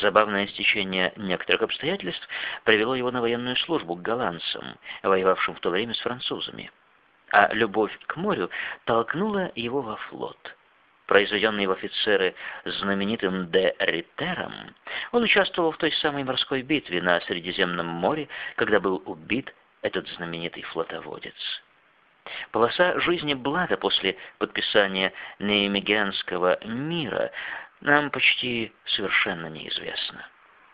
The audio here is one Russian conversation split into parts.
Забавное стечение некоторых обстоятельств привело его на военную службу к голландцам, воевавшим в то время с французами. А любовь к морю толкнула его во флот. Произведенный в офицеры знаменитым де Ритером, он участвовал в той самой морской битве на Средиземном море, когда был убит этот знаменитый флотоводец. Полоса жизни Блада после подписания Неемигенского мира нам почти совершенно неизвестна.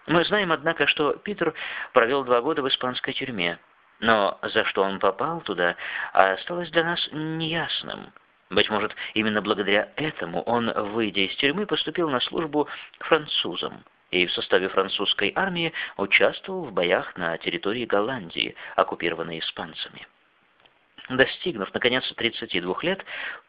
Мы знаем, однако, что Питер провел два года в испанской тюрьме, но за что он попал туда, осталось для нас неясным. Быть может, именно благодаря этому он, выйдя из тюрьмы, поступил на службу французам и в составе французской армии участвовал в боях на территории Голландии, оккупированной испанцами. Достигнув, наконец, 32 лет,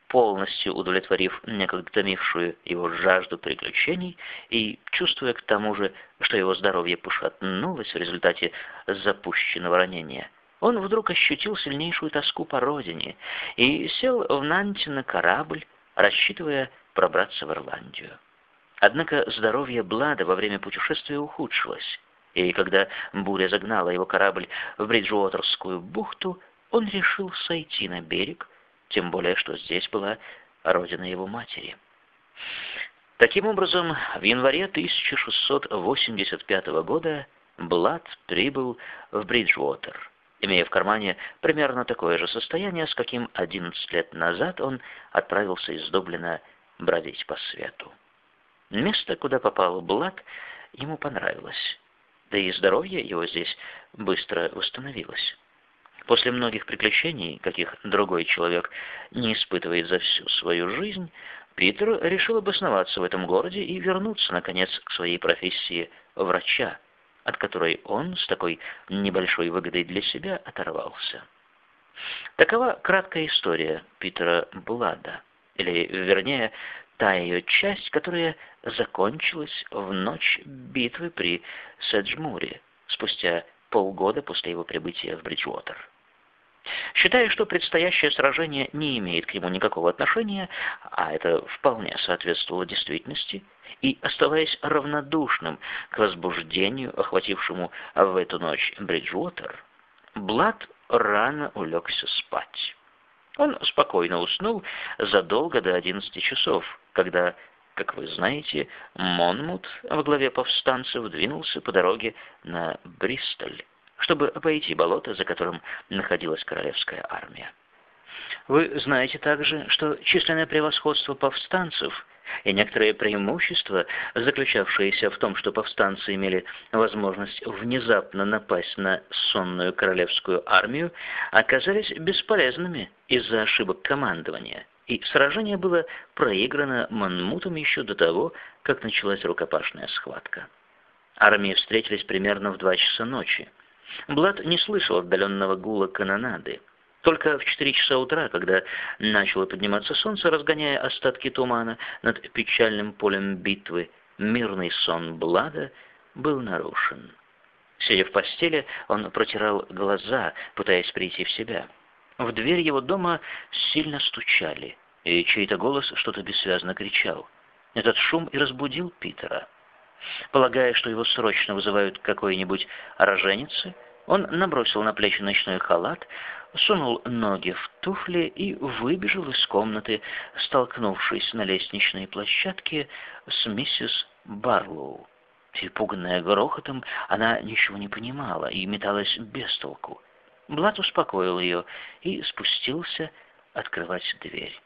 полностью удовлетворив некогда томившую его жажду приключений и чувствуя к тому же, что его здоровье пошатнулось в результате запущенного ранения, он вдруг ощутил сильнейшую тоску по родине и сел в Нанте на корабль, рассчитывая пробраться в Ирландию. Однако здоровье Блада во время путешествия ухудшилось, и когда буря загнала его корабль в Бриджуотерскую бухту, он решил сойти на берег, тем более что здесь была родина его матери. Таким образом, в январе 1685 года Блад прибыл в Бриджуотер имея в кармане примерно такое же состояние, с каким 11 лет назад он отправился из Дублина бродить по свету. Место, куда попал Блак, ему понравилось, да и здоровье его здесь быстро восстановилось. После многих приключений, каких другой человек не испытывает за всю свою жизнь, Питер решил обосноваться в этом городе и вернуться, наконец, к своей профессии врача, от которой он с такой небольшой выгодой для себя оторвался. Такова краткая история Питера Блада, или, вернее, та ее часть, которая закончилась в ночь битвы при Седжмуре, спустя полгода после его прибытия в Бриджуотер. Считая, что предстоящее сражение не имеет к нему никакого отношения, а это вполне соответствовало действительности, и оставаясь равнодушным к возбуждению, охватившему в эту ночь Бриджуотер, Блад рано улегся спать. Он спокойно уснул задолго до 11 часов, когда, как вы знаете, Монмут во главе повстанцев двинулся по дороге на Бристоль чтобы обойти болото, за которым находилась королевская армия. Вы знаете также, что численное превосходство повстанцев и некоторые преимущества, заключавшиеся в том, что повстанцы имели возможность внезапно напасть на сонную королевскую армию, оказались бесполезными из-за ошибок командования, и сражение было проиграно Манмутом еще до того, как началась рукопашная схватка. Армии встретились примерно в два часа ночи. Блад не слышал отдаленного гула канонады. Только в четыре часа утра, когда начало подниматься солнце, разгоняя остатки тумана над печальным полем битвы, мирный сон Блада был нарушен. Сидя в постели, он протирал глаза, пытаясь прийти в себя. В дверь его дома сильно стучали, и чей-то голос что-то бессвязно кричал. Этот шум и разбудил Питера. Полагая, что его срочно вызывают какой-нибудь роженицы, он набросил на плечи ночной халат, сунул ноги в туфли и выбежал из комнаты, столкнувшись на лестничной площадке с миссис Барлоу. Перепуганная грохотом, она ничего не понимала и металась без толку. Блат успокоил ее и спустился открывать дверь.